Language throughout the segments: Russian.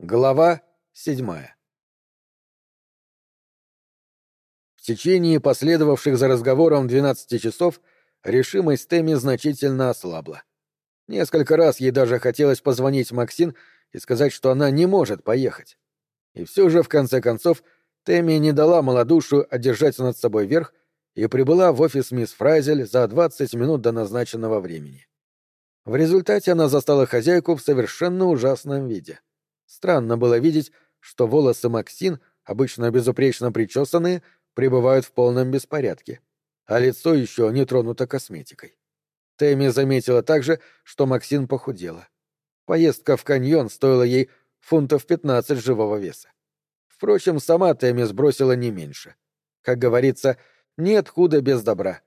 Глава седьмая В течение последовавших за разговором двенадцати часов решимость Тэмми значительно ослабла. Несколько раз ей даже хотелось позвонить Максин и сказать, что она не может поехать. И все же, в конце концов, Тэмми не дала малодушию одержать над собой верх и прибыла в офис мисс Фрайзель за двадцать минут до назначенного времени. В результате она застала хозяйку в совершенно ужасном виде — Странно было видеть, что волосы Максин, обычно безупречно причесанные, пребывают в полном беспорядке, а лицо еще не тронуто косметикой. Тэмми заметила также, что Максин похудела. Поездка в каньон стоила ей фунтов 15 живого веса. Впрочем, сама Тэмми сбросила не меньше. Как говорится, нет худа без добра.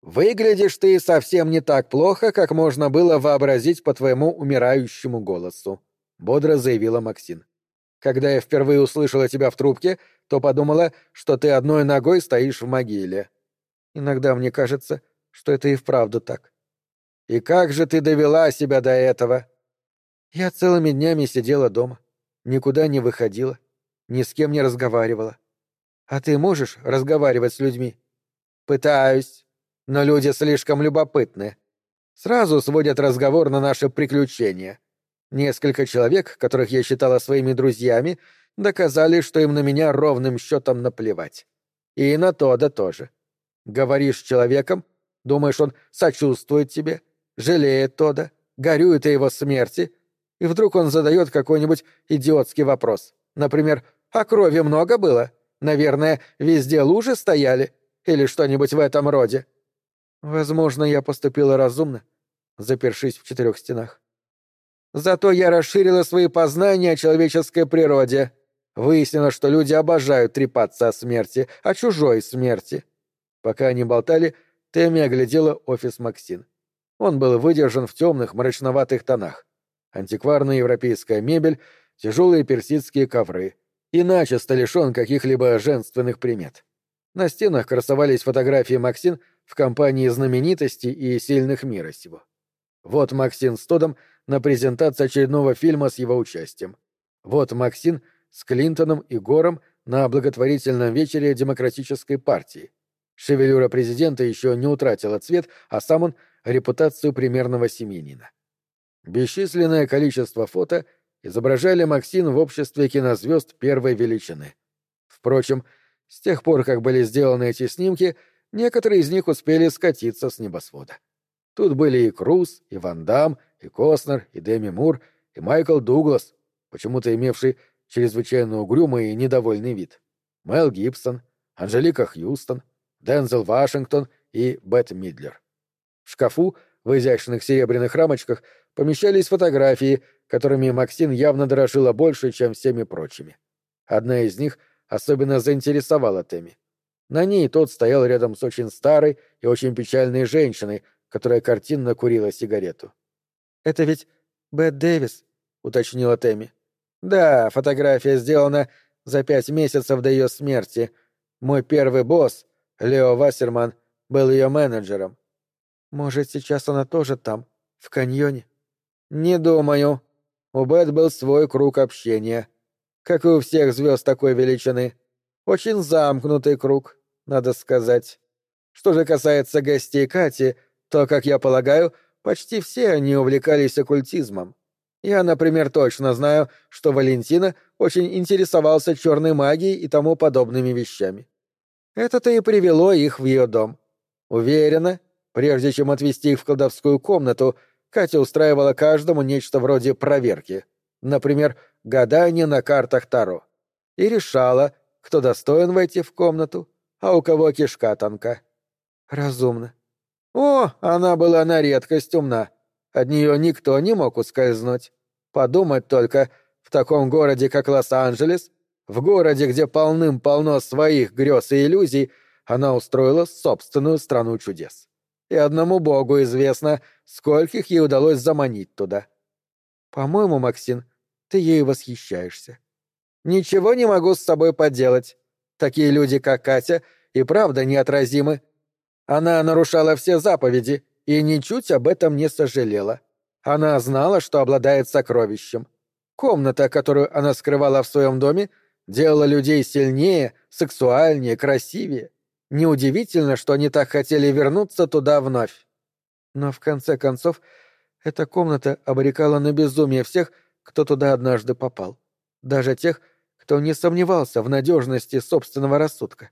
«Выглядишь ты совсем не так плохо, как можно было вообразить по твоему умирающему голосу», бодро заявила Максин. Когда я впервые услышала тебя в трубке, то подумала, что ты одной ногой стоишь в могиле. Иногда мне кажется, что это и вправду так. И как же ты довела себя до этого? Я целыми днями сидела дома, никуда не выходила, ни с кем не разговаривала. А ты можешь разговаривать с людьми? Пытаюсь, но люди слишком любопытны. Сразу сводят разговор на наши приключения. Несколько человек, которых я считала своими друзьями, доказали, что им на меня ровным счетом наплевать. И на то да тоже. Говоришь с человеком, думаешь, он сочувствует тебе, жалеет Тода, горюет о его смерти, и вдруг он задает какой-нибудь идиотский вопрос. Например, «А крови много было? Наверное, везде лужи стояли?» Или что-нибудь в этом роде. Возможно, я поступила разумно, запершись в четырех стенах. Зато я расширила свои познания о человеческой природе. Выяснила, что люди обожают трепаться о смерти, о чужой смерти. Пока они болтали, Тэмми оглядела офис Максин. Он был выдержан в темных, мрачноватых тонах. Антикварная европейская мебель, тяжелые персидские ковры. И начисто лишен каких-либо женственных примет. На стенах красовались фотографии Максин в компании знаменитостей и сильных мира сего. Вот Максин с Тодом — на презентации очередного фильма с его участием. Вот Максин с Клинтоном и Гором на благотворительном вечере Демократической партии. Шевелюра президента еще не утратила цвет, а сам он — репутацию примерного семьянина. Бесчисленное количество фото изображали Максин в обществе кинозвезд первой величины. Впрочем, с тех пор, как были сделаны эти снимки, некоторые из них успели скатиться с небосвода. Тут были и Круз, и Ван Дам, и Костнер, и Деми Мур, и Майкл Дуглас, почему-то имевший чрезвычайно угрюмый и недовольный вид, Мел Гибсон, Анжелика Хьюстон, Дензел Вашингтон и Бет Мидлер. В шкафу в изящных серебряных рамочках помещались фотографии, которыми Максин явно дорожила больше, чем всеми прочими. Одна из них особенно заинтересовала Тэмми. На ней тот стоял рядом с очень старой и очень печальной женщиной, которая картинно курила сигарету. «Это ведь Бет Дэвис», — уточнила Тэмми. «Да, фотография сделана за пять месяцев до ее смерти. Мой первый босс, Лео Вассерман, был ее менеджером». «Может, сейчас она тоже там, в каньоне?» «Не думаю. У Бет был свой круг общения. Как и у всех звезд такой величины. Очень замкнутый круг, надо сказать. Что же касается гостей Кати, то, как я полагаю, Почти все они увлекались оккультизмом. Я, например, точно знаю, что Валентина очень интересовался черной магией и тому подобными вещами. Это-то и привело их в ее дом. Уверена, прежде чем отвезти их в колдовскую комнату, Катя устраивала каждому нечто вроде проверки. Например, гадание на картах Таро. И решала, кто достоин войти в комнату, а у кого кишка тонка. Разумно. О, она была на редкость умна. От нее никто не мог ускользнуть. Подумать только, в таком городе, как Лос-Анджелес, в городе, где полным-полно своих грез и иллюзий, она устроила собственную страну чудес. И одному богу известно, скольких ей удалось заманить туда. По-моему, Максин, ты ей восхищаешься. Ничего не могу с собой поделать. Такие люди, как Катя, и правда неотразимы. Она нарушала все заповеди и ничуть об этом не сожалела. Она знала, что обладает сокровищем. комната, которую она скрывала в своем доме, делала людей сильнее, сексуальнее, красивее. Неудивительно, что они так хотели вернуться туда вновь. Но в конце концов, эта комната обрекала на безумие всех, кто туда однажды попал. Даже тех, кто не сомневался в надежности собственного рассудка.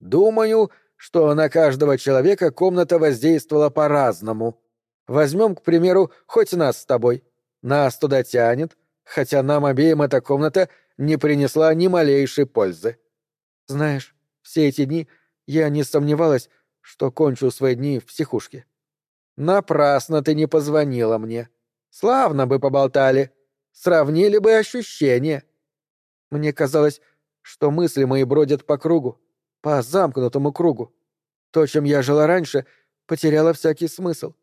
Думаю, что на каждого человека комната воздействовала по-разному. Возьмем, к примеру, хоть нас с тобой. Нас туда тянет, хотя нам обеим эта комната не принесла ни малейшей пользы. Знаешь, все эти дни я не сомневалась, что кончу свои дни в психушке. Напрасно ты не позвонила мне. Славно бы поболтали. Сравнили бы ощущения. Мне казалось, что мысли мои бродят по кругу, по замкнутому кругу. То, чем я жила раньше, потеряло всякий смысл.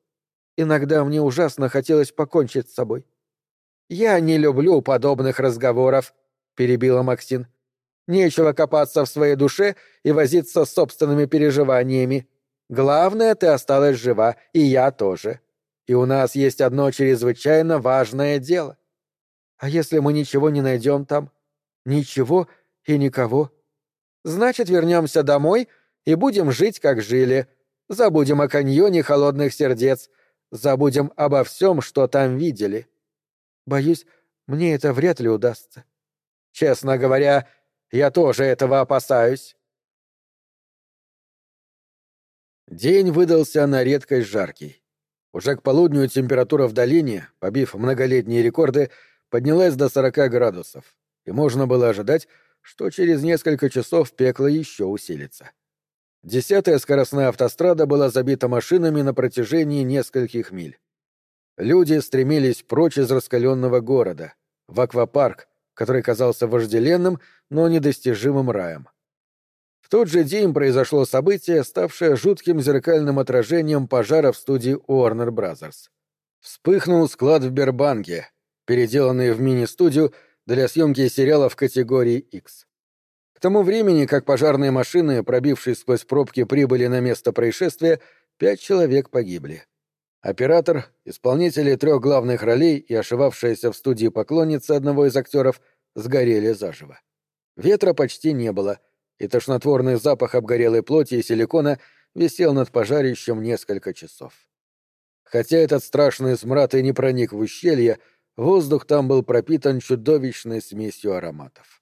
Иногда мне ужасно хотелось покончить с собой. «Я не люблю подобных разговоров», — перебила Максин. «Нечего копаться в своей душе и возиться с собственными переживаниями. Главное, ты осталась жива, и я тоже. И у нас есть одно чрезвычайно важное дело. А если мы ничего не найдем там? Ничего и никого. Значит, вернемся домой и будем жить, как жили. Забудем о каньоне холодных сердец. Забудем обо всем, что там видели. Боюсь, мне это вряд ли удастся. Честно говоря, я тоже этого опасаюсь. День выдался на редкость жаркий. Уже к полудню температура в долине, побив многолетние рекорды, поднялась до 40 градусов, и можно было ожидать, что через несколько часов пекло еще усилится. Десятая скоростная автострада была забита машинами на протяжении нескольких миль. Люди стремились прочь из раскаленного города, в аквапарк, который казался вожделенным, но недостижимым раем тот же день произошло событие, ставшее жутким зеркальным отражением пожара в студии Warner Bros. Вспыхнул склад в Бербанке, переделанный в мини-студию для съемки сериалов категории X. К тому времени, как пожарные машины, пробившись сквозь пробки, прибыли на место происшествия, пять человек погибли. Оператор, исполнители трех главных ролей и ошивавшаяся в студии поклонница одного из актеров сгорели заживо. Ветра почти не было — и тошнотворный запах обгорелой плоти и силикона висел над пожарищем несколько часов. Хотя этот страшный смрад и не проник в ущелье, воздух там был пропитан чудовищной смесью ароматов.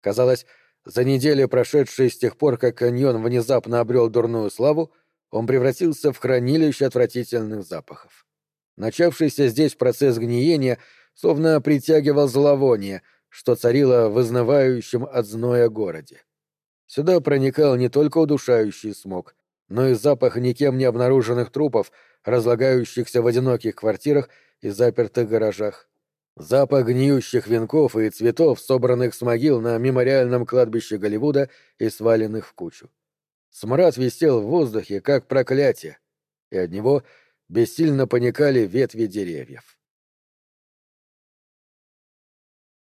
Казалось, за недели, прошедшие с тех пор, как каньон внезапно обрел дурную славу, он превратился в хранилище отвратительных запахов. Начавшийся здесь процесс гниения словно притягивал зловоние, что царило в изнывающем от зноя городе. Сюда проникал не только удушающий смог, но и запах никем не обнаруженных трупов, разлагающихся в одиноких квартирах и запертых гаражах. Запах гниющих венков и цветов, собранных с могил на мемориальном кладбище Голливуда и сваленных в кучу. Смрад висел в воздухе, как проклятие, и от него бессильно паникали ветви деревьев.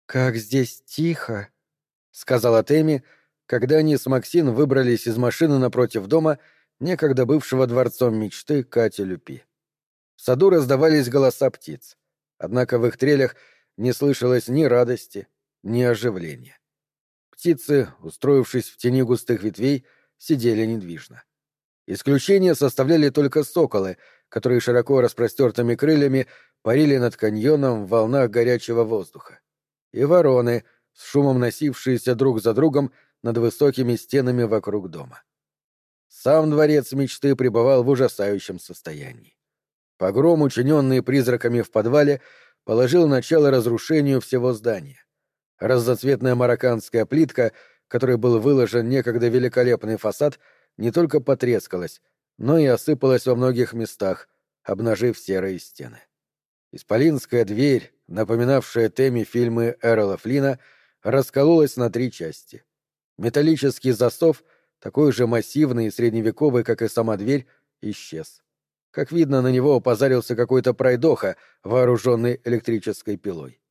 «Как здесь тихо!» — сказала Тэмми, — когда они с Максин выбрались из машины напротив дома, некогда бывшего дворцом мечты Кати Люпи. В саду раздавались голоса птиц, однако в их трелях не слышалось ни радости, ни оживления. Птицы, устроившись в тени густых ветвей, сидели недвижно. Исключение составляли только соколы, которые широко распростертыми крыльями парили над каньоном в волнах горячего воздуха. И вороны, с шумом носившиеся друг за другом, над высокими стенами вокруг дома. Сам дворец мечты пребывал в ужасающем состоянии. Погром, учиненный призраками в подвале, положил начало разрушению всего здания. Разноцветная марокканская плитка, которой был выложен некогда великолепный фасад, не только потрескалась, но и осыпалась во многих местах, обнажив серые стены. Исполинская дверь, напоминавшая теме фильмы Эрла Флина, раскололась на три части. Металлический засов, такой же массивный и средневековый, как и сама дверь, исчез. Как видно, на него позарился какой-то пройдоха, вооруженный электрической пилой.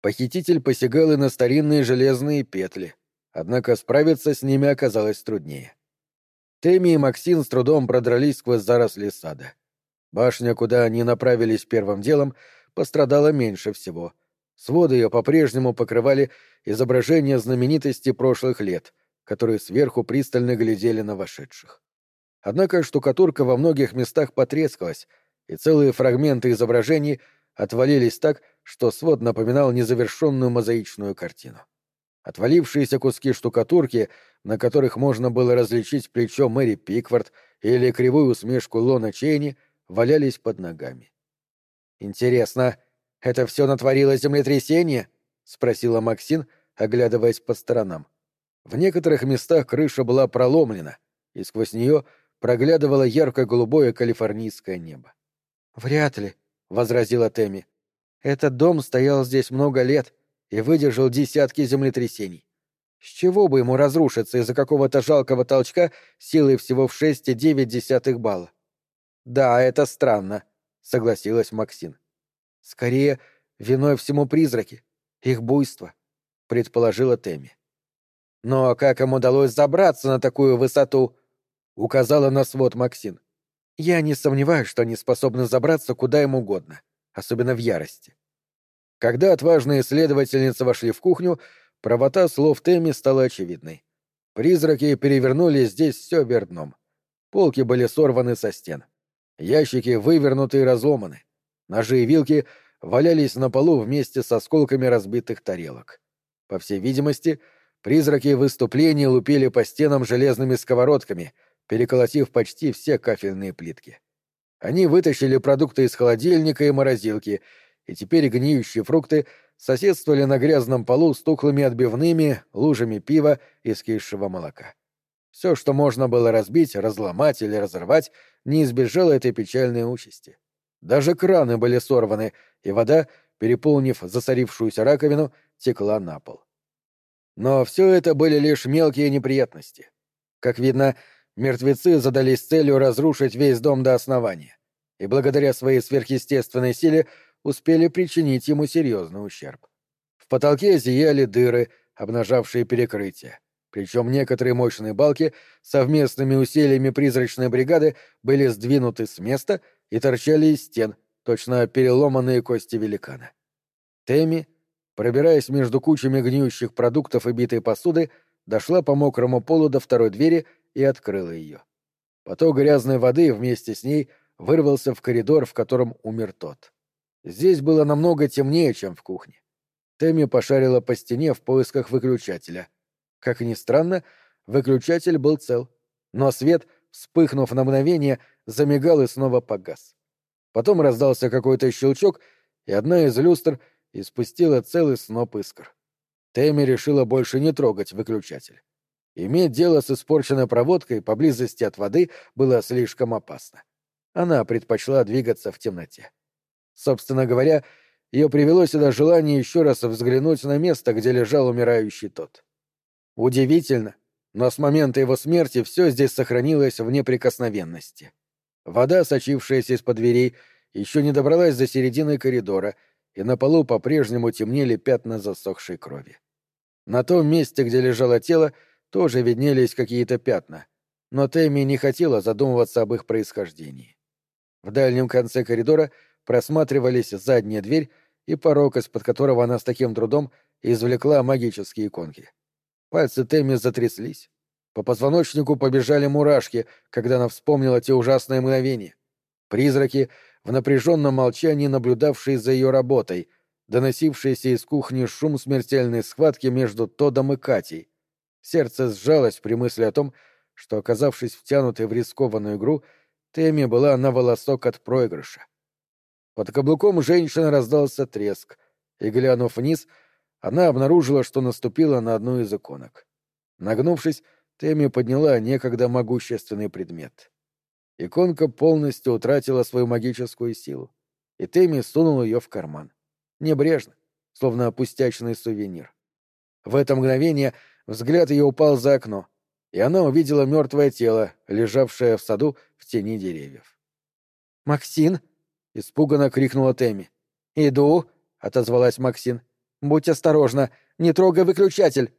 Похититель посягал и на старинные железные петли, однако справиться с ними оказалось труднее. Тэмми и Максин с трудом продрались сквозь заросли сада. Башня, куда они направились первым делом, пострадала меньше всего. Своды ее по-прежнему покрывали изображения знаменитостей прошлых лет, которые сверху пристально глядели на вошедших. Однако штукатурка во многих местах потрескалась, и целые фрагменты изображений отвалились так, что свод напоминал незавершенную мозаичную картину. Отвалившиеся куски штукатурки, на которых можно было различить плечо Мэри Пиквард или кривую усмешку Лона Чейни, валялись под ногами. «Интересно, это все натворило землетрясение?» — спросила Максин, оглядываясь по сторонам. В некоторых местах крыша была проломлена, и сквозь нее проглядывало ярко-голубое калифорнийское небо. «Вряд ли», — возразила Тэмми. «Этот дом стоял здесь много лет и выдержал десятки землетрясений. С чего бы ему разрушиться из-за какого-то жалкого толчка силой всего в 6,9 балла? Да, это странно, согласилась Максин. Скорее, виной всему призраки, их буйство, предположила Тэмми. Но как им удалось забраться на такую высоту? Указала на свод Максин. Я не сомневаюсь, что они способны забраться куда им угодно, особенно в ярости. Когда отважные следовательницы вошли в кухню, правота слов Тэмми стала очевидной. Призраки перевернули здесь все вверх дном. Полки были сорваны со стен. Ящики вывернуты и разломаны. Ножи и вилки валялись на полу вместе с осколками разбитых тарелок. По всей видимости, призраки выступлений лупили по стенам железными сковородками, переколотив почти все кафельные плитки. Они вытащили продукты из холодильника и морозилки и теперь гниющие фрукты соседствовали на грязном полу с тухлыми отбивными, лужами пива и скисшего молока. Все, что можно было разбить, разломать или разорвать, не избежало этой печальной участи. Даже краны были сорваны, и вода, переполнив засорившуюся раковину, текла на пол. Но все это были лишь мелкие неприятности. Как видно, мертвецы задались целью разрушить весь дом до основания, и благодаря своей сверхъестественной силе успели причинить ему серьезный ущерб. В потолке зияли дыры, обнажавшие перекрытие. Причем некоторые мощные балки совместными усилиями призрачной бригады были сдвинуты с места и торчали из стен, точно переломанные кости великана. Тэмми, пробираясь между кучами гниющих продуктов и битой посуды, дошла по мокрому полу до второй двери и открыла ее. Поток грязной воды вместе с ней вырвался в коридор, в котором умер тот. Здесь было намного темнее, чем в кухне. Тэмми пошарила по стене в поисках выключателя. Как ни странно, выключатель был цел. Но свет, вспыхнув на мгновение, замигал и снова погас. Потом раздался какой-то щелчок, и одна из люстр испустила целый сноп искр. Тэмми решила больше не трогать выключатель. Иметь дело с испорченной проводкой поблизости от воды было слишком опасно. Она предпочла двигаться в темноте. Собственно говоря, ее привело сюда желание еще раз взглянуть на место, где лежал умирающий тот. Удивительно, но с момента его смерти все здесь сохранилось в неприкосновенности. Вода, сочившаяся из-под дверей, еще не добралась до середины коридора, и на полу по-прежнему темнели пятна засохшей крови. На том месте, где лежало тело, тоже виднелись какие-то пятна, но Тэмми не хотела задумываться об их происхождении. В дальнем конце коридора — просматривались задняя дверь и порог, из-под которого она с таким трудом извлекла магические иконки. Пальцы Тэмми затряслись. По позвоночнику побежали мурашки, когда она вспомнила те ужасные мгновения. Призраки, в напряженном молчании наблюдавшие за ее работой, доносившиеся из кухни шум смертельной схватки между Тодом и Катей. Сердце сжалось при мысли о том, что, оказавшись втянутой в рискованную игру, Тэмми была на волосок от проигрыша. Под каблуком женщины раздался треск, и, глянув вниз, она обнаружила, что наступила на одну из иконок. Нагнувшись, Тэмми подняла некогда могущественный предмет. Иконка полностью утратила свою магическую силу, и Тэмми сунул ее в карман. Небрежно, словно пустячный сувенир. В это мгновение взгляд ее упал за окно, и она увидела мертвое тело, лежавшее в саду в тени деревьев. «Максин!» — испуганно крикнула Тэмми. «Иду», — отозвалась Максин. «Будь осторожна, не трогай выключатель».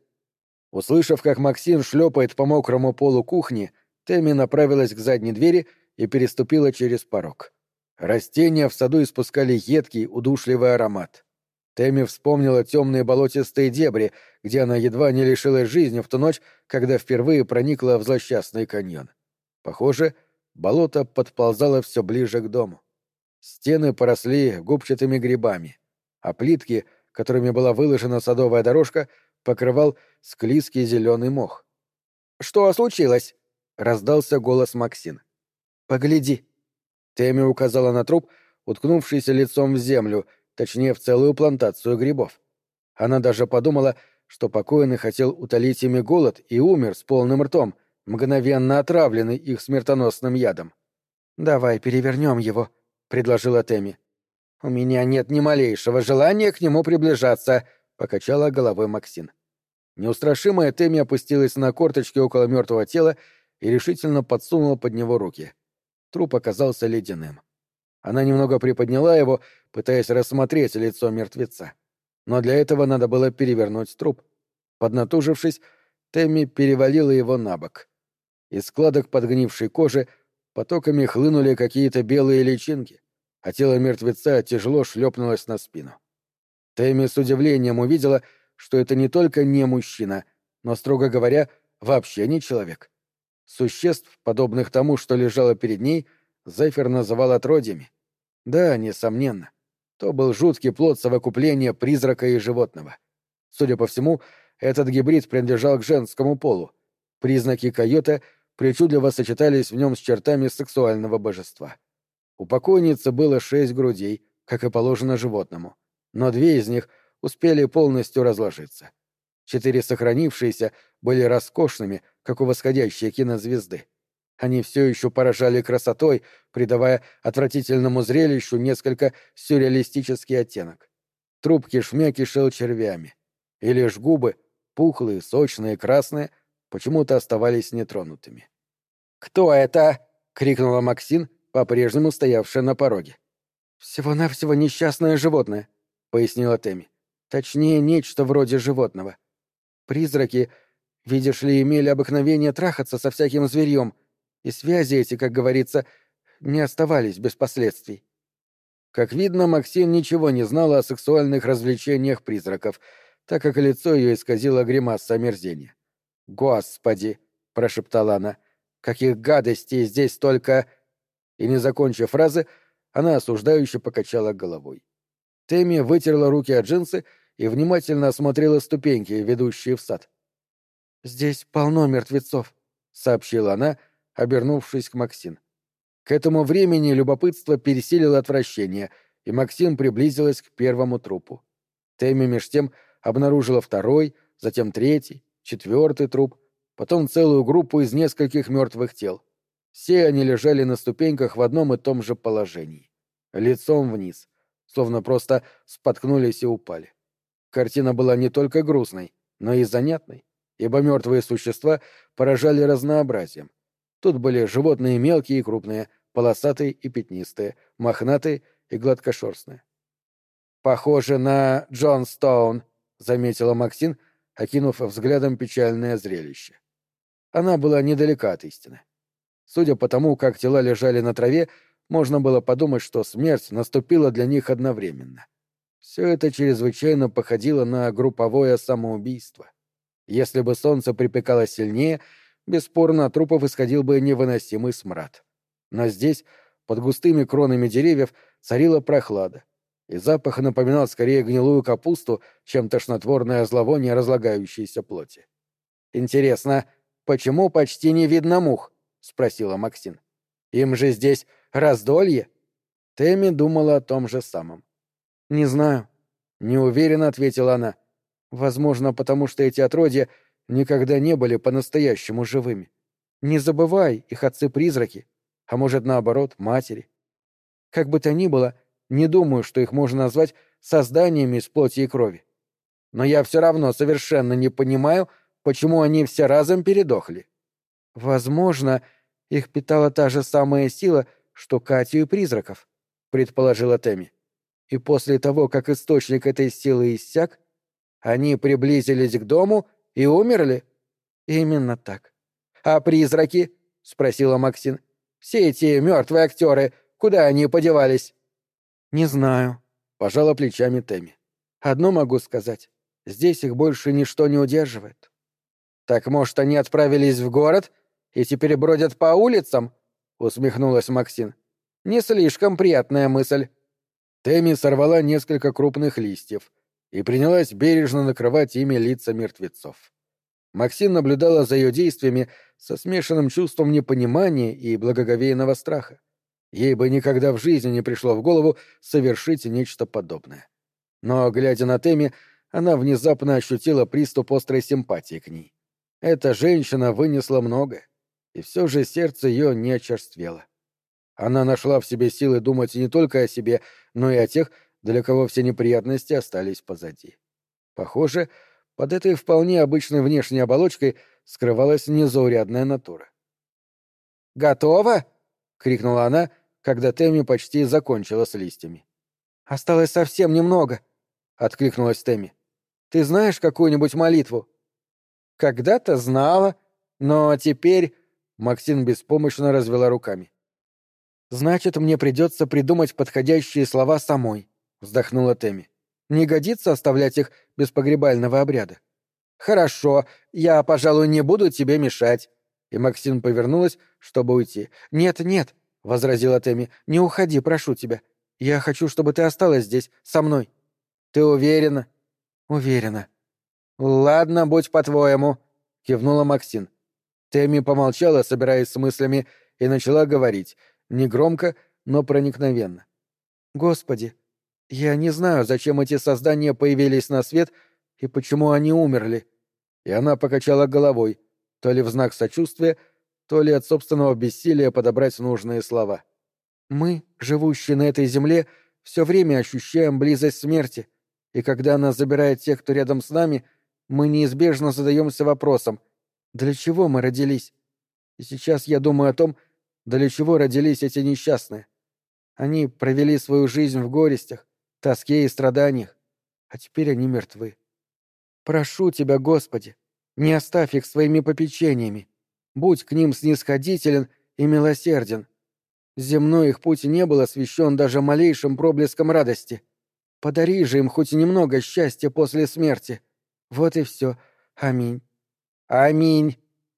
Услышав, как Максин шлепает по мокрому полу кухни, Тэмми направилась к задней двери и переступила через порог. Растения в саду испускали едкий, удушливый аромат. Тэмми вспомнила темные болотистые дебри, где она едва не лишилась жизни в ту ночь, когда впервые проникла в злосчастный каньон. Похоже, болото подползало все ближе к дому. Стены поросли губчатыми грибами, а плитки, которыми была выложена садовая дорожка, покрывал склизкий зеленый мох. «Что случилось?» — раздался голос Максин. «Погляди». Тэмми указала на труп, уткнувшийся лицом в землю, точнее, в целую плантацию грибов. Она даже подумала, что покойный хотел утолить ими голод и умер с полным ртом, мгновенно отравленный их смертоносным ядом. «Давай перевернем его», — предложила Тэмми. «У меня нет ни малейшего желания к нему приближаться», — покачала головой Максин. Неустрашимая Тэмми опустилась на корточки около мертвого тела и решительно подсунула под него руки. Труп оказался ледяным. Она немного приподняла его, пытаясь рассмотреть лицо мертвеца. Но для этого надо было перевернуть труп. Поднатужившись, Тэмми перевалила его на бок. Из складок подгнившей кожи потоками хлынули какие-то белые личинки, а тело мертвеца тяжело шлепнулось на спину. Тэмми с удивлением увидела, что это не только не мужчина, но, строго говоря, вообще не человек. Существ, подобных тому, что лежало перед ней, Зефир называл отродьями. Да, несомненно. То был жуткий плод совокупления призрака и животного. Судя по всему, этот гибрид принадлежал к женскому полу. Признаки койота причудливо сочетались в нем с чертами сексуального божества. У покойницы было шесть грудей, как и положено животному, но две из них успели полностью разложиться. Четыре сохранившиеся были роскошными, как у восходящей кинозвезды. Они все еще поражали красотой, придавая отвратительному зрелищу несколько сюрреалистический оттенок. Труп кишмя кишел червями, и лишь губы, пухлые, сочные, красные, почему-то оставались нетронутыми. «Кто это?» — крикнула Максин, по-прежнему стоявшая на пороге. «Всего-навсего несчастное животное», — пояснила Тэмми. «Точнее, нечто вроде животного. Призраки, видишь ли, имели обыкновение трахаться со всяким зверьем, и связи эти, как говорится, не оставались без последствий. Как видно, Максим ничего не знала о сексуальных развлечениях призраков, так как лицо ее исказило гримаса омерзения. «Господи!» — прошептала она. «Каких гадостей здесь только...» И, не закончив фразы, она осуждающе покачала головой. Тэмми вытерла руки от джинсы и внимательно осмотрела ступеньки, ведущие в сад. «Здесь полно мертвецов», — сообщила она, — обернувшись к Максин. К этому времени любопытство пересилило отвращение, и Максим приблизилась к первому трупу. Тэмми меж тем обнаружила второй, затем третий, четвертый труп, потом целую группу из нескольких мертвых тел. Все они лежали на ступеньках в одном и том же положении. Лицом вниз, словно просто споткнулись и упали. Картина была не только грустной, но и занятной, ибо мертвые существа поражали разнообразием. Тут были животные мелкие и крупные, полосатые и пятнистые, мохнатые и гладкошерстные. «Похоже на Джон Стоун», — заметила Максин, окинув взглядом печальное зрелище. Она была недалека от истины. Судя по тому, как тела лежали на траве, можно было подумать, что смерть наступила для них одновременно. Все это чрезвычайно походило на групповое самоубийство. Если бы солнце припекало сильнее — бесспорно от трупов исходил бы невыносимый смрад. Но здесь, под густыми кронами деревьев, царила прохлада, и запах напоминал скорее гнилую капусту, чем тошнотворное зловоние разлагающейся плоти. «Интересно, почему почти не видно мух?» — спросила Максин. «Им же здесь раздолье?» Тэмми думала о том же самом. «Не знаю», — неуверенно ответила она. «Возможно, потому что эти отродья никогда не были по-настоящему живыми. Не забывай, их отцы-призраки, а может, наоборот, матери. Как бы то ни было, не думаю, что их можно назвать созданиями из плоти и крови. Но я все равно совершенно не понимаю, почему они все разом передохли. Возможно, их питала та же самая сила, что Катю и призраков, предположила Тэмми. И после того, как источник этой силы иссяк, они приблизились к дому — и умерли? Именно так. А призраки? спросила Максин. Все эти мертвые актеры, куда они подевались? Не знаю, пожала плечами Тэмми. Одно могу сказать. Здесь их больше ничто не удерживает. Так, может, они отправились в город и теперь бродят по улицам? Усмехнулась Максин. Не слишком приятная мысль. Тэмми сорвала несколько крупных листьев и принялась бережно накрывать ими лица мертвецов. Максим наблюдала за ее действиями со смешанным чувством непонимания и благоговейного страха. Ей бы никогда в жизни не пришло в голову совершить нечто подобное. Но, глядя на Тэмми, она внезапно ощутила приступ острой симпатии к ней. Эта женщина вынесла многое, и все же сердце ее не очерствело. Она нашла в себе силы думать не только о себе, но и о тех, для кого все неприятности остались позади. Похоже, под этой вполне обычной внешней оболочкой скрывалась незаурядная натура. «Готово?» — крикнула она, когда Тэмми почти закончила с листьями. «Осталось совсем немного», — откликнулась Тэмми. «Ты знаешь какую-нибудь молитву?» «Когда-то знала, но теперь...» — Максим беспомощно развела руками. «Значит, мне придется придумать подходящие слова самой», — вздохнула Тэмми. «Не годится оставлять их без погребального обряда». «Хорошо, я, пожалуй, не буду тебе мешать». И Максим повернулась, чтобы уйти. «Нет, нет», — возразила Тэмми, — «не уходи, прошу тебя. Я хочу, чтобы ты осталась здесь, со мной». «Ты уверена?» «Уверена». «Ладно, будь по-твоему», — кивнула Максин. Тэмми помолчала, собираясь с мыслями, и начала говорить, негромко, но проникновенно. «Господи, я не знаю, зачем эти создания появились на свет и почему они умерли». И она покачала головой, то ли в знак сочувствия, то ли от собственного бессилия подобрать нужные слова. «Мы, живущие на этой земле, все время ощущаем близость смерти, и когда она забирает тех, кто рядом с нами, мы неизбежно задаемся вопросом, для чего мы родились? И сейчас я думаю о том, для чего родились эти несчастные. Они провели свою жизнь в горестях, тоске и страданиях, а теперь они мертвы. Прошу тебя, Господи, не оставь их своими попечениями. Будь к ним снисходителен и милосерден. Земной их путь не был освещен даже малейшим проблеском радости. Подари же им хоть немного счастья после смерти. Вот и все. Аминь. Аминь,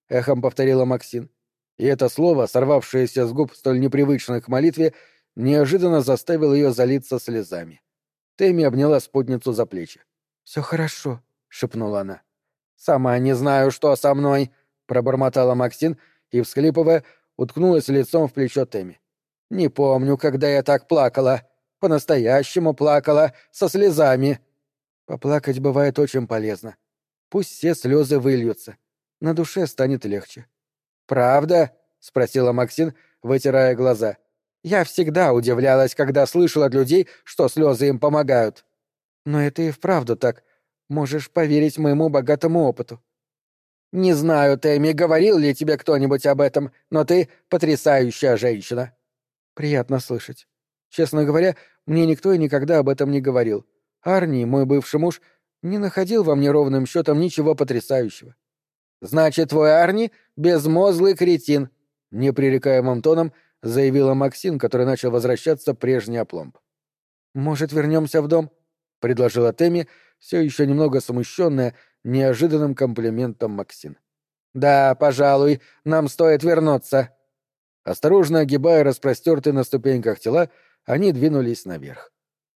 эхом повторила Максин. И это слово, сорвавшееся с губ столь непривычно к молитве, неожиданно заставило ее залиться слезами. Тэмми обняла спутницу за плечи. «Все хорошо», — шепнула она. «Сама не знаю, что со мной», — пробормотала Максин и, всхлипывая, уткнулась лицом в плечо Тэмми. «Не помню, когда я так плакала. По-настоящему плакала, со слезами». «Поплакать бывает очень полезно. Пусть все слезы выльются. На душе станет легче». «Правда?» — спросила Максин, вытирая глаза. «Я всегда удивлялась, когда слышала от людей, что слезы им помогают». «Но это и вправду так. Можешь поверить моему богатому опыту». «Не знаю, Тэмми, говорил ли тебе кто-нибудь об этом, но ты потрясающая женщина». «Приятно слышать. Честно говоря, мне никто и никогда об этом не говорил. Арни, мой бывший муж, не находил во мне ровным счетом ничего потрясающего. «Значит, твой Арни — безмозглый кретин», — непререкаемым тоном заявила Максин, который начал возвращаться прежний опломб. «Может, вернемся в дом?» — предложила Тэмми, все еще немного смущенная неожиданным комплиментом Максин. «Да, пожалуй, нам стоит вернуться». Осторожно огибая распростертые на ступеньках тела, они двинулись наверх.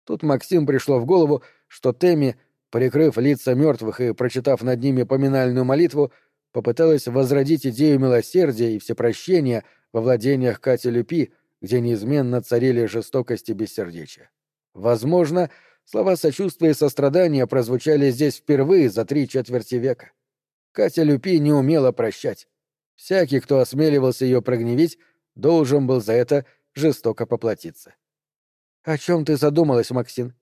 Тут Максим пришло в голову, что Тэмми, прикрыв лица мертвых и прочитав над ними поминальную молитву, попыталась возродить идею милосердия и всепрощения во владениях Кати Люпи, где неизменно царили жестокость и бессердечие. Возможно, слова сочувствия и сострадания прозвучали здесь впервые за три четверти века. Катя Люпи не умела прощать. Всякий, кто осмеливался ее прогневить, должен был за это жестоко поплатиться. «О чем ты задумалась, Максин?»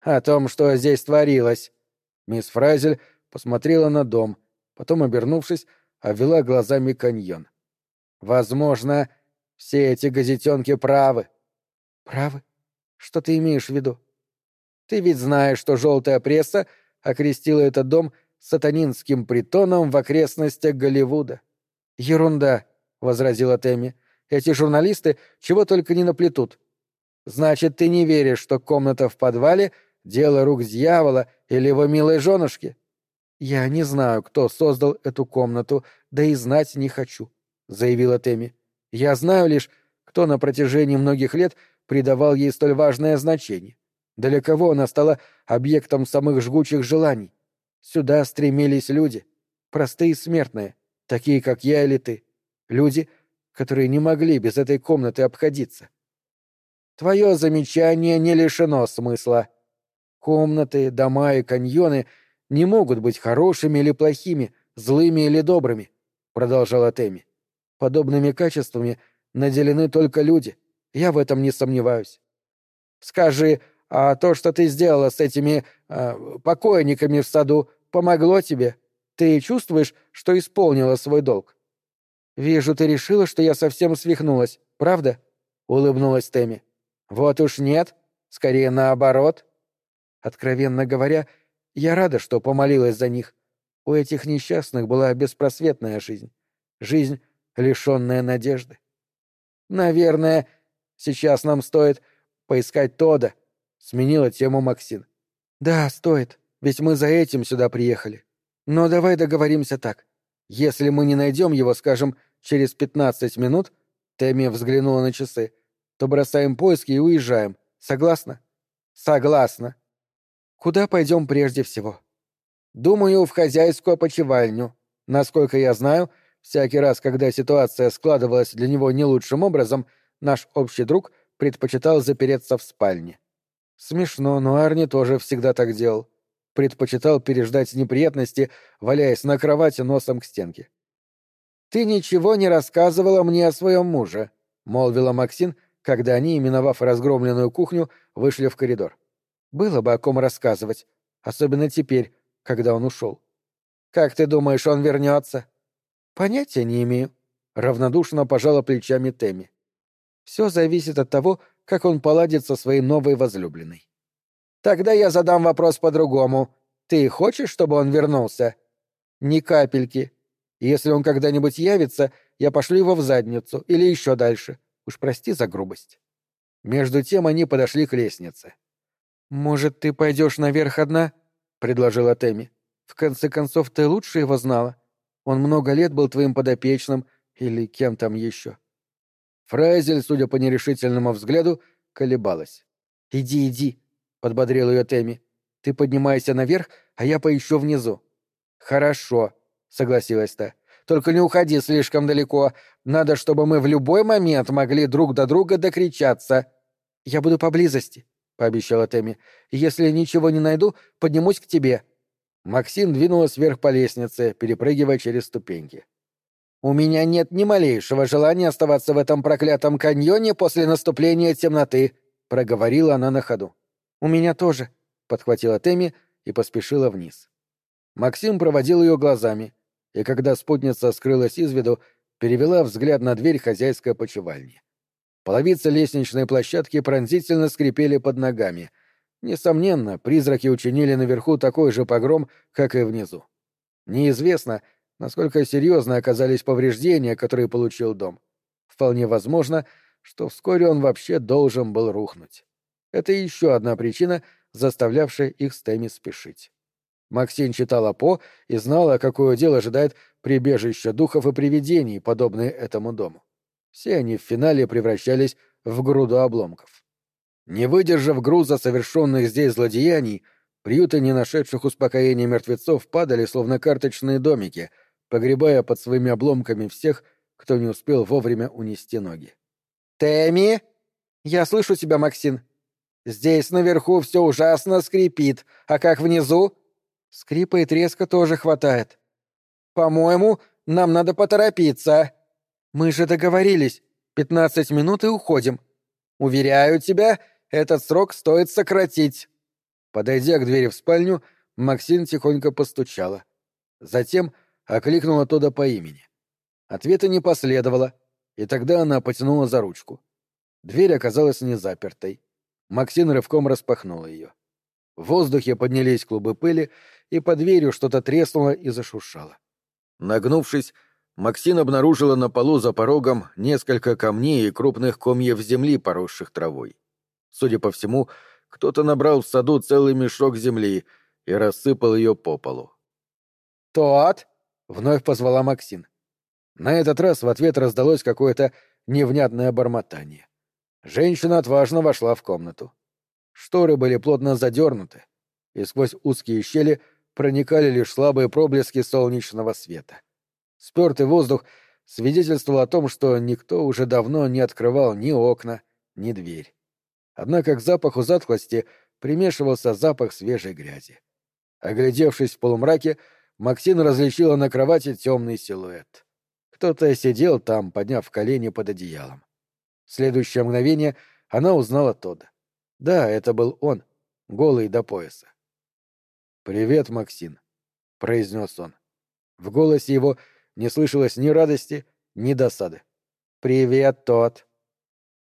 «О том, что здесь творилось». Мисс Фразель посмотрела на дом, потом, обернувшись, обвела глазами каньон. «Возможно, все эти газетенки правы». «Правы? Что ты имеешь в виду?» «Ты ведь знаешь, что желтая пресса окрестила этот дом сатанинским притоном в окрестностях Голливуда». «Ерунда», — возразила Тэмми. «Эти журналисты чего только не наплетут. Значит, ты не веришь, что комната в подвале дело рук дьявола или его милой женушки? Я не знаю, кто создал эту комнату, да и знать не хочу, заявила Теми. Я знаю лишь, кто на протяжении многих лет придавал ей столь важное значение. Для кого она стала объектом самых жгучих желаний. Сюда стремились люди, простые смертные, такие как я или ты. Люди, которые не могли без этой комнаты обходиться. Твое замечание не лишено смысла. Комнаты, дома и каньоны не могут быть хорошими или плохими, злыми или добрыми, продолжала Тэмми. Подобными качествами наделены только люди. Я в этом не сомневаюсь. Скажи, а то, что ты сделала с этими э, покойниками в саду, помогло тебе? Ты чувствуешь, что исполнила свой долг? Вижу, ты решила, что я совсем свихнулась, правда? улыбнулась Тэмми. Вот уж нет, скорее наоборот. Откровенно говоря, я рада, что помолилась за них. У этих несчастных была беспросветная жизнь. Жизнь, лишенная надежды. Наверное, сейчас нам стоит поискать Тода, сменила тему Максин. Да, стоит, ведь мы за этим сюда приехали. Но давай договоримся так. Если мы не найдем его, скажем, через пятнадцать минут, Тэмми взглянула на часы, то бросаем поиски и уезжаем. Согласна? Согласна. Куда пойдем прежде всего? Думаю, в хозяйскую опочивальню. Насколько я знаю, всякий раз, когда ситуация складывалась для него не лучшим образом, наш общий друг предпочитал запереться в спальне. Смешно, но Арни тоже всегда так делал. Предпочитал переждать неприятности, валяясь на кровати носом к стенке. «Ты ничего не рассказывала мне о своем муже», — молвила Максин, когда они, именовав разгромленную кухню, вышли в коридор. Было бы о ком рассказывать, особенно теперь, когда он ушел. «Как ты думаешь, он вернется?» «Понятия не имею», — равнодушно пожала плечами Тэмми. «Все зависит от того, как он поладит со своей новой возлюбленной». «Тогда я задам вопрос по-другому. Ты хочешь, чтобы он вернулся?» «Ни капельки. Если он когда-нибудь явится, я пошлю его в задницу или еще дальше. Уж прости за грубость. Между тем они подошли к лестнице. «Может, ты пойдешь наверх одна?» — предложила Тэмми. «В конце концов, ты лучше его знала. Он много лет был твоим подопечным или кем там еще». Фрайзель, судя по нерешительному взгляду, колебалась. «Иди, иди», — подбодрил ее Тэмми. «Ты поднимайся наверх, а я поищу внизу». «Хорошо», — согласилась та. Только не уходи слишком далеко. Надо, чтобы мы в любой момент могли друг до друга докричаться. Я буду поблизости, пообещала Тэмми. Если ничего не найду, поднимусь к тебе. Максим двинулась вверх по лестнице, перепрыгивая через ступеньки. У меня нет ни малейшего желания оставаться в этом проклятом каньоне после наступления темноты, проговорила она на ходу. У меня тоже, подхватила Тэмми и поспешила вниз. Максим проводил ее глазами и когда спутница скрылась из виду, перевела взгляд на дверь хозяйской почевальни. Половицы лестничной площадки пронзительно скрипели под ногами. Несомненно, призраки учинили наверху такой же погром, как и внизу. Неизвестно, насколько серьезно оказались повреждения, которые получил дом. Вполне возможно, что вскоре он вообще должен был рухнуть. Это еще одна причина, заставлявшая их с Тэмми спешить. Максим читала По и знала, какое дело ожидает прибежище духов и привидений, подобные этому дому. Все они в финале превращались в груду обломков. Не выдержав груза совершенных здесь злодеяний, приюты, не нашедших успокоения мертвецов, падали, словно карточные домики, погребая под своими обломками всех, кто не успел вовремя унести ноги. «Тэмми? Я слышу тебя, Максим. Здесь наверху все ужасно скрипит, а как внизу?» Скрипа и треска тоже хватает. По-моему, нам надо поторопиться. Мы же договорились. Пятнадцать минут и уходим. Уверяю тебя, этот срок стоит сократить. Подойдя к двери в спальню, Максим тихонько постучала. Затем окликнула Тода по имени. Ответа не последовало, и тогда она потянула за ручку. Дверь оказалась не запертой. Максим рывком распахнула ее. В воздухе поднялись клубы пыли, и под дверью что-то треснуло и зашуршало. Нагнувшись, Максин обнаружила на полу за порогом несколько камней и крупных комьев земли, поросших травой. Судя по всему, кто-то набрал в саду целый мешок земли и рассыпал ее по полу. «Тот!» — вновь позвала Максин. На этот раз в ответ раздалось какое-то невнятное бормотание. Женщина отважно вошла в комнату. Шторы были плотно задернуты, и сквозь узкие щели проникали лишь слабые проблески солнечного света. Спертый воздух свидетельствовал о том, что никто уже давно не открывал ни окна, ни дверь. Однако к запаху затхлости примешивался запах свежей грязи. Оглядевшись в полумраке, Максин различила на кровати темный силуэт. Кто-то сидел там, подняв колени под одеялом. В следующее мгновение она узнала Тода. Да, это был он, голый до пояса. «Привет, Максин», — произнес он. В голосе его не слышалось ни радости, ни досады. «Привет, тот».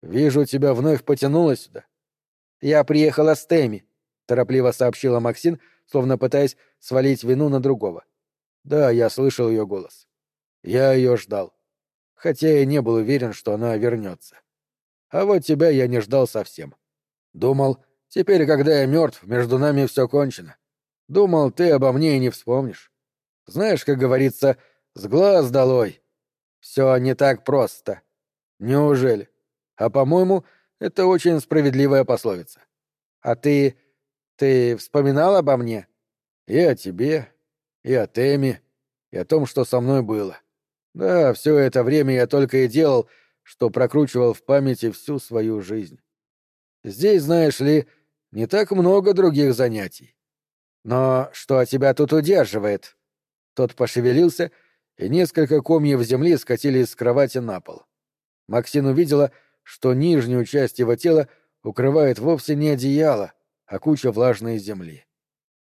«Вижу, тебя вновь потянуло сюда». «Я приехала с Тэмми», — торопливо сообщила Максин, словно пытаясь свалить вину на другого. «Да, я слышал ее голос. Я ее ждал. Хотя и не был уверен, что она вернется. А вот тебя я не ждал совсем. Думал, теперь, когда я мертв, между нами все кончено. Думал, ты обо мне и не вспомнишь. Знаешь, как говорится, с глаз долой. Все не так просто. Неужели? А по-моему, это очень справедливая пословица. А ты... ты вспоминал обо мне? И о тебе, и о Теме, и о том, что со мной было. Да, все это время я только и делал, что прокручивал в памяти всю свою жизнь. Здесь, знаешь ли, не так много других занятий. Но что тебя тут удерживает? Тот пошевелился, и несколько комьев земли скатились с кровати на пол. Максин увидела, что нижнюю часть его тела укрывает вовсе не одеяло, а куча влажной земли.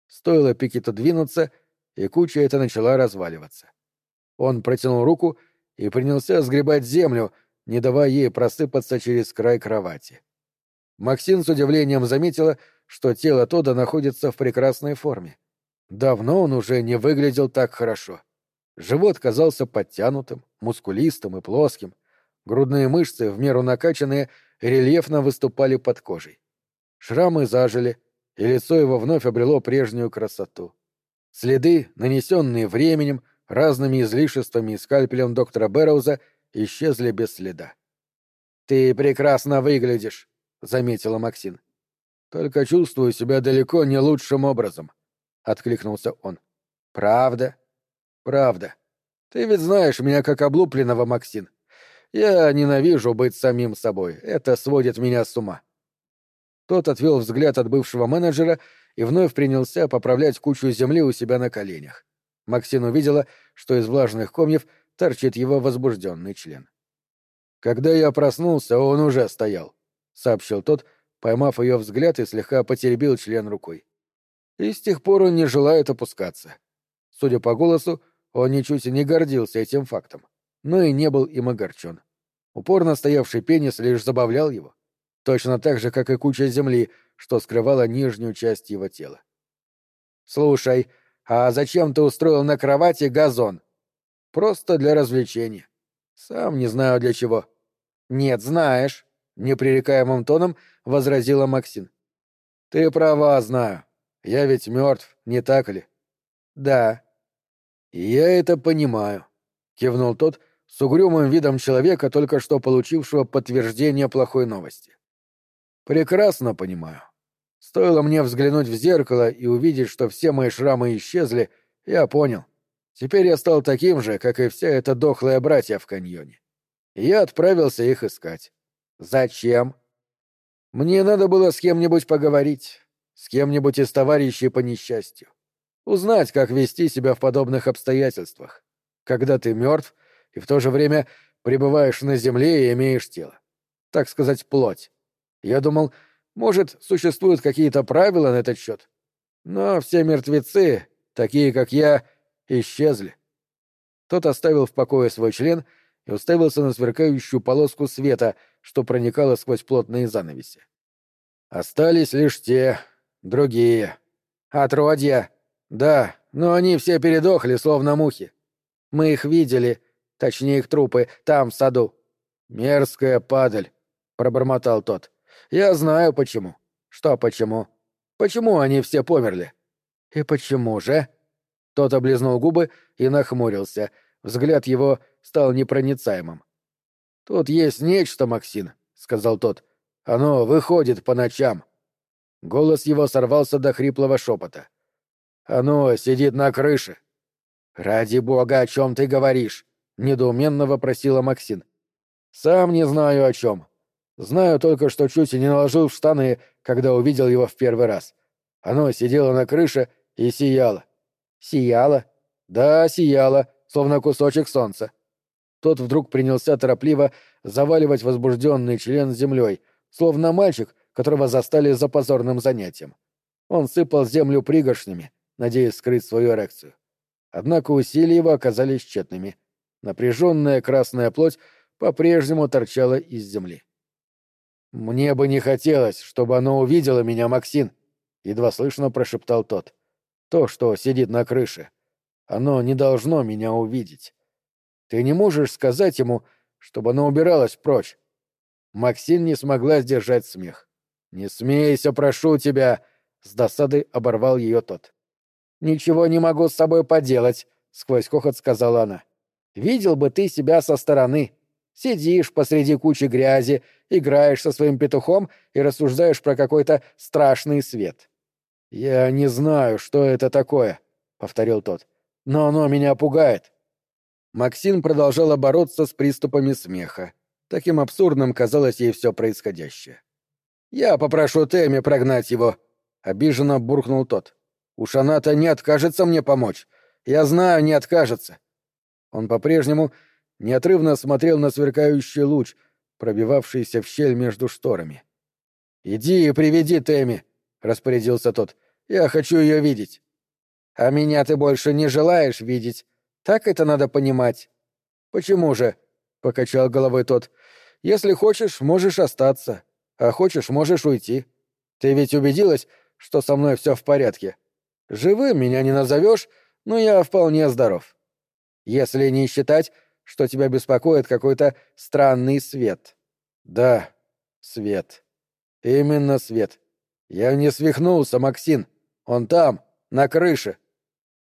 Стоило Пикету двинуться, и куча эта начала разваливаться. Он протянул руку и принялся сгребать землю, не давая ей просыпаться через край кровати. Максин с удивлением заметила, что тело Тода находится в прекрасной форме. Давно он уже не выглядел так хорошо. Живот казался подтянутым, мускулистым и плоским. Грудные мышцы, в меру накачанные, рельефно выступали под кожей. Шрамы зажили, и лицо его вновь обрело прежнюю красоту. Следы, нанесенные временем, разными излишествами и скальпелем доктора Бэрроуза исчезли без следа. «Ты прекрасно выглядишь», — заметила Максин. «Только чувствую себя далеко не лучшим образом», — откликнулся он. «Правда?» «Правда. Ты ведь знаешь меня как облупленного, Максин. Я ненавижу быть самим собой. Это сводит меня с ума». Тот отвел взгляд от бывшего менеджера и вновь принялся поправлять кучу земли у себя на коленях. Максин увидела, что из влажных комьев торчит его возбужденный член. «Когда я проснулся, он уже стоял», — сообщил тот, поймав ее взгляд и слегка потеребил член рукой. И с тех пор он не желает опускаться. Судя по голосу, он ничуть не гордился этим фактом, но и не был им огорчен. Упорно стоявший пенис лишь забавлял его, точно так же, как и куча земли, что скрывала нижнюю часть его тела. «Слушай, а зачем ты устроил на кровати газон? Просто для развлечения. Сам не знаю для чего. Нет, знаешь, непререкаемым тоном возразила Максин. Ты права, знаю. Я ведь мертв, не так ли? Да. Я это понимаю, кивнул тот с угрюмым видом человека, только что получившего подтверждение плохой новости. Прекрасно понимаю. Стоило мне взглянуть в зеркало и увидеть, что все мои шрамы исчезли, я понял. Теперь я стал таким же, как и вся эта дохлая братья в каньоне. И я отправился их искать. Зачем? Мне надо было с кем-нибудь поговорить, с кем-нибудь из товарищей по несчастью. Узнать, как вести себя в подобных обстоятельствах, когда ты мертв и в то же время пребываешь на земле и имеешь тело. Так сказать, плоть. Я думал, может, существуют какие-то правила на этот счет? Но все мертвецы, такие как я, исчезли. Тот оставил в покое свой член и уставился на сверкающую полоску света, что проникало сквозь плотные занавеси. Остались лишь те, другие. Отродья. Да, но они все передохли, словно мухи. Мы их видели, точнее их трупы, там, в саду. Мерзкая падаль, пробормотал тот. Я знаю почему. Что почему? Почему они все померли? И почему же? Тот облизнул губы и нахмурился. Взгляд его стал непроницаемым. Тут есть нечто, Максин, сказал тот. Оно выходит по ночам. Голос его сорвался до хриплого шепота. Оно сидит на крыше. Ради бога, о чем ты говоришь? Недоуменно вопросила Максин. Сам не знаю о чем. Знаю только, что чуть не наложил в штаны, когда увидел его в первый раз. Оно сидело на крыше и сияло. Сияло? Да, сияло, словно кусочек солнца. Тот вдруг принялся торопливо заваливать возбужденный член землей, словно мальчик, которого застали за позорным занятием. Он сыпал землю пригоршнями, надеясь скрыть свою эрекцию. Однако усилия его оказались тщетными. Напряженная красная плоть по-прежнему торчала из земли. «Мне бы не хотелось, чтобы оно увидело меня, Максин», — едва слышно прошептал тот. «То, что сидит на крыше. Оно не должно меня увидеть. Ты не можешь сказать ему, чтобы оно убиралось прочь». Максин не смогла сдержать смех. «Не смейся, прошу тебя!» — с досадой оборвал ее тот. «Ничего не могу с собой поделать», — сквозь хохот сказала она. «Видел бы ты себя со стороны. Сидишь посреди кучи грязи, играешь со своим петухом и рассуждаешь про какой-то страшный свет. «Я не знаю, что это такое», — повторил тот. «Но оно меня пугает». Максим продолжала бороться с приступами смеха. Таким абсурдным казалось ей все происходящее. «Я попрошу Тэмми прогнать его», — обиженно буркнул тот. «Уж она-то не откажется мне помочь. Я знаю, не откажется». Он по-прежнему неотрывно смотрел на сверкающий луч, пробивавшийся в щель между шторами. «Иди и приведи Тэмми», — распорядился тот. «Я хочу ее видеть». «А меня ты больше не желаешь видеть. Так это надо понимать». «Почему же?» — покачал головой тот. «Если хочешь, можешь остаться, а хочешь, можешь уйти. Ты ведь убедилась, что со мной все в порядке. Живым меня не назовешь, но я вполне здоров. Если не считать, что тебя беспокоит какой-то странный свет. Да, свет. Именно свет. Я не свихнулся, Максин. Он там, на крыше.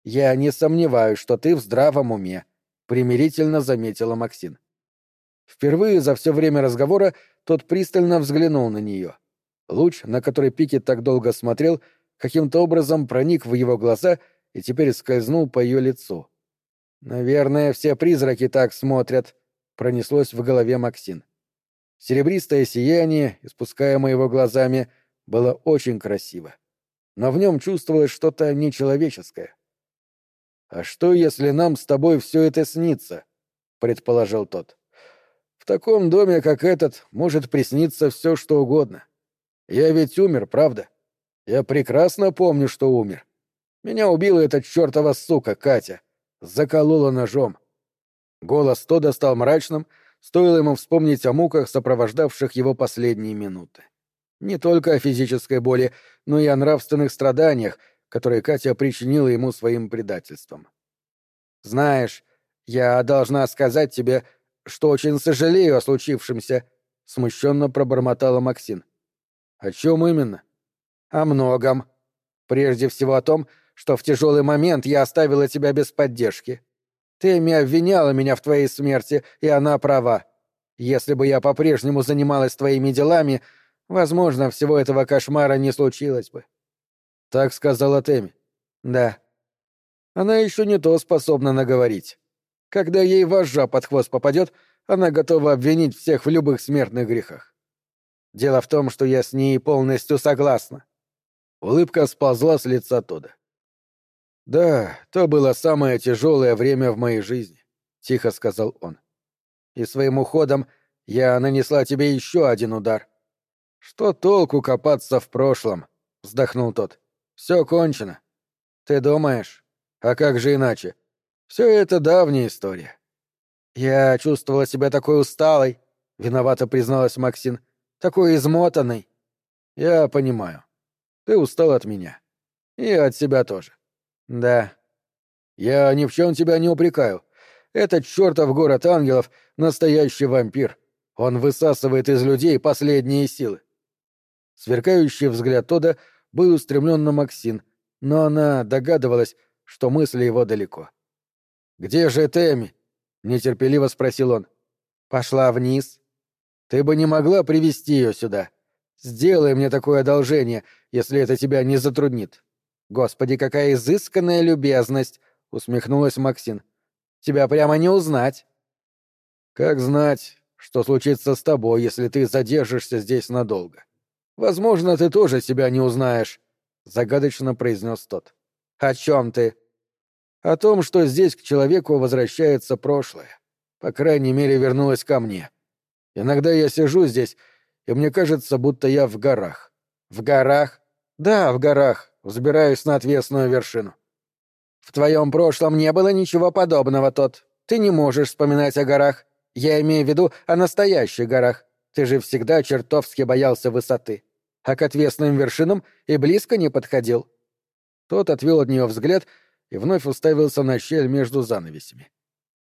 Я не сомневаюсь, что ты в здравом уме, примирительно заметила Максин. Впервые за все время разговора тот пристально взглянул на нее. Луч, на который Пикет так долго смотрел, каким-то образом проник в его глаза и теперь скользнул по ее лицу. «Наверное, все призраки так смотрят», — пронеслось в голове Максин. Серебристое сияние, испускаемое его глазами, было очень красиво. Но в нем чувствовалось что-то нечеловеческое. «А что, если нам с тобой все это снится?» — предположил тот. «В таком доме, как этот, может присниться все, что угодно. Я ведь умер, правда? Я прекрасно помню, что умер. Меня убила эта чертова сука, Катя заколола ножом. Голос Тода стал мрачным, стоило ему вспомнить о муках, сопровождавших его последние минуты. Не только о физической боли, но и о нравственных страданиях, которые Катя причинила ему своим предательством. «Знаешь, я должна сказать тебе, что очень сожалею о случившемся», — смущенно пробормотала Максин. «О чем именно?» «О многом. Прежде всего о том, что в тяжелый момент я оставила тебя без поддержки. Тэмми обвиняла меня в твоей смерти, и она права. Если бы я по-прежнему занималась твоими делами, возможно, всего этого кошмара не случилось бы. Так сказала Тэмми. Да. Она еще не то способна наговорить. Когда ей вожжа под хвост попадет, она готова обвинить всех в любых смертных грехах. Дело в том, что я с ней полностью согласна. Улыбка сползла с лица Тода. «Да, то было самое тяжелое время в моей жизни», — тихо сказал он. «И своим уходом я нанесла тебе еще один удар». «Что толку копаться в прошлом?» — вздохнул тот. «Все кончено. Ты думаешь? А как же иначе? Все это давняя история». «Я чувствовала себя такой усталой», — виновато призналась Максин. «Такой измотанной». «Я понимаю. Ты устал от меня. И от себя тоже. Да. Я ни в чем тебя не упрекаю. Этот чертов город ангелов — настоящий вампир. Он высасывает из людей последние силы. Сверкающий взгляд Тода был устремлен на Максин, но она догадывалась, что мысли его далеко. «Где же Тэмми?» — нетерпеливо спросил он. «Пошла вниз. Ты бы не могла привести ее сюда. Сделай мне такое одолжение, если это тебя не затруднит». «Господи, какая изысканная любезность!» — усмехнулась Максин. «Тебя прямо не узнать». «Как знать, что случится с тобой, если ты задержишься здесь надолго? Возможно, ты тоже себя не узнаешь», — загадочно произнес тот. «О чем ты?» «О том, что здесь к человеку возвращается прошлое. По крайней мере, вернулось ко мне. Иногда я сижу здесь, и мне кажется, будто я в горах». «В горах?» «Да, в горах. Взбираюсь на отвесную вершину». «В твоем прошлом не было ничего подобного, тот. Ты не можешь вспоминать о горах. Я имею в виду о настоящих горах. Ты же всегда чертовски боялся высоты. А к отвесным вершинам и близко не подходил». Тот отвел от нее взгляд и вновь уставился на щель между занавесями.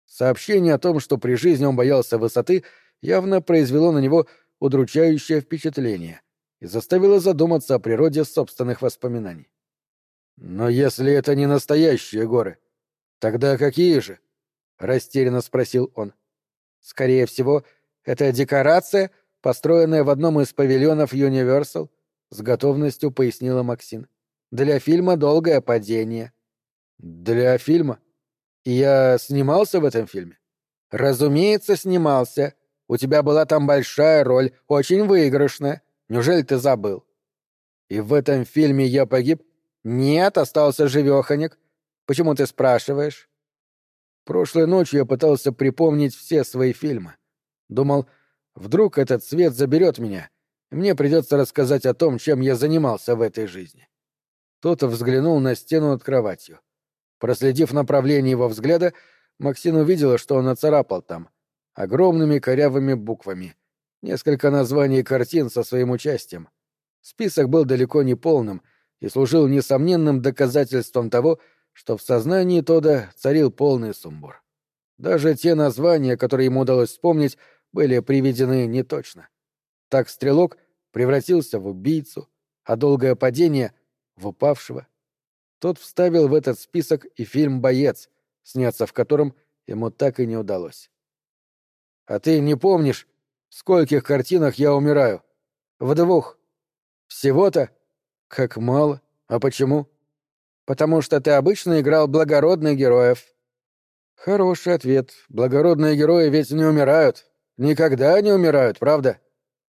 Сообщение о том, что при жизни он боялся высоты, явно произвело на него удручающее впечатление и заставило задуматься о природе собственных воспоминаний. «Но если это не настоящие горы, тогда какие же?» — растерянно спросил он. «Скорее всего, это декорация, построенная в одном из павильонов Universal», — с готовностью пояснила Максин. «Для фильма «Долгое падение». «Для фильма? Я снимался в этом фильме?» «Разумеется, снимался. У тебя была там большая роль, очень выигрышная. Неужели ты забыл?» «И в этом фильме я погиб?» «Нет, остался живеханик. Почему ты спрашиваешь?» Прошлой ночью я пытался припомнить все свои фильмы. Думал, вдруг этот свет заберет меня, и мне придется рассказать о том, чем я занимался в этой жизни. Тот взглянул на стену над кроватью. Проследив направление его взгляда, Максин увидела, что он нацарапал там, огромными корявыми буквами, несколько названий картин со своим участием. Список был далеко не полным и служил несомненным доказательством того, что в сознании Тода царил полный сумбур. Даже те названия, которые ему удалось вспомнить, были приведены неточно. Так стрелок превратился в убийцу, а долгое падение — в упавшего. Тот вставил в этот список и фильм «Боец», сняться в котором ему так и не удалось. «А ты не помнишь, в скольких картинах я умираю?» «В двух». «Всего-то?» «Как мало. А почему?» «Потому что ты обычно играл благородных героев». «Хороший ответ. Благородные герои ведь не умирают. Никогда не умирают, правда?»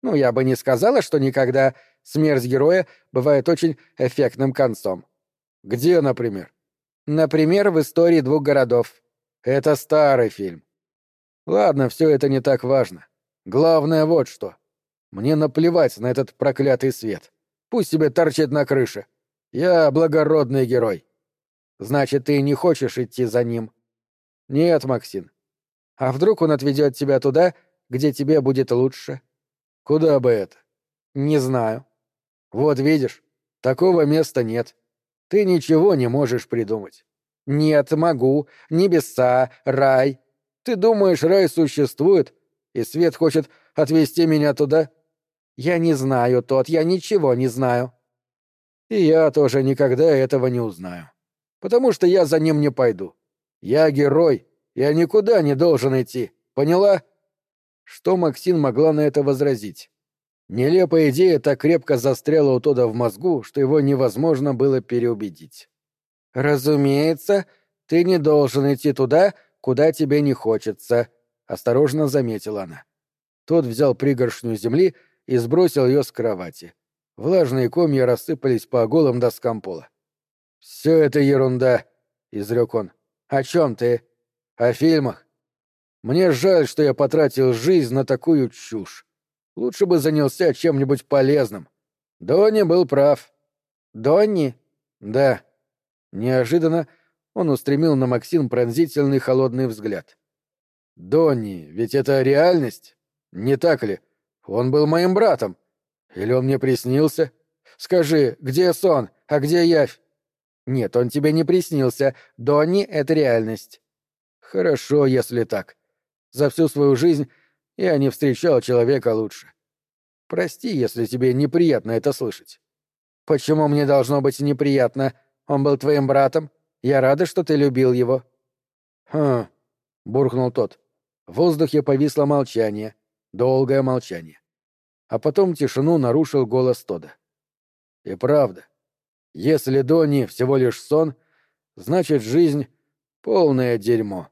«Ну, я бы не сказала, что никогда. Смерть героя бывает очень эффектным концом». «Где, например?» «Например, в истории двух городов». «Это старый фильм». «Ладно, все это не так важно. Главное вот что. Мне наплевать на этот проклятый свет. Пусть себе торчит на крыше. Я благородный герой». «Значит, ты не хочешь идти за ним?» «Нет, Максим. А вдруг он отведет тебя туда, где тебе будет лучше?» «Куда бы это?» «Не знаю». «Вот видишь, такого места нет. Ты ничего не можешь придумать». «Нет, могу. Небеса, рай. Ты думаешь, рай существует, и свет хочет отвезти меня туда?» «Я не знаю, тот, я ничего не знаю». «И я тоже никогда этого не узнаю. Потому что я за ним не пойду. Я герой, я никуда не должен идти. Поняла?» Что Максин могла на это возразить? Нелепая идея так крепко застряла у Тода в мозгу, что его невозможно было переубедить. «Разумеется, ты не должен идти туда, куда тебе не хочется», — осторожно заметила она. Тот взял пригоршню земли и сбросил ее с кровати. Влажные комья рассыпались по голым доскам пола. «Все это ерунда», — изрек он. «О чем ты?» «О фильмах. Мне жаль, что я потратил жизнь на такую чушь. Лучше бы занялся чем-нибудь полезным. Донни был прав. Донни? Да. Неожиданно он устремил на Максим пронзительный холодный взгляд. Донни, ведь это реальность, не так ли? Он был моим братом. Или он мне приснился? Скажи, где сон, а где явь? Нет, он тебе не приснился. Донни — это реальность. Хорошо, если так. За всю свою жизнь я не встречал человека лучше. Прости, если тебе неприятно это слышать». «Почему мне должно быть неприятно? Он был твоим братом. Я рада, что ты любил его». «Хм», — буркнул тот. В воздухе повисло молчание, долгое молчание. А потом тишину нарушил голос Тода. «И правда, если Донни всего лишь сон, значит, жизнь — полное дерьмо».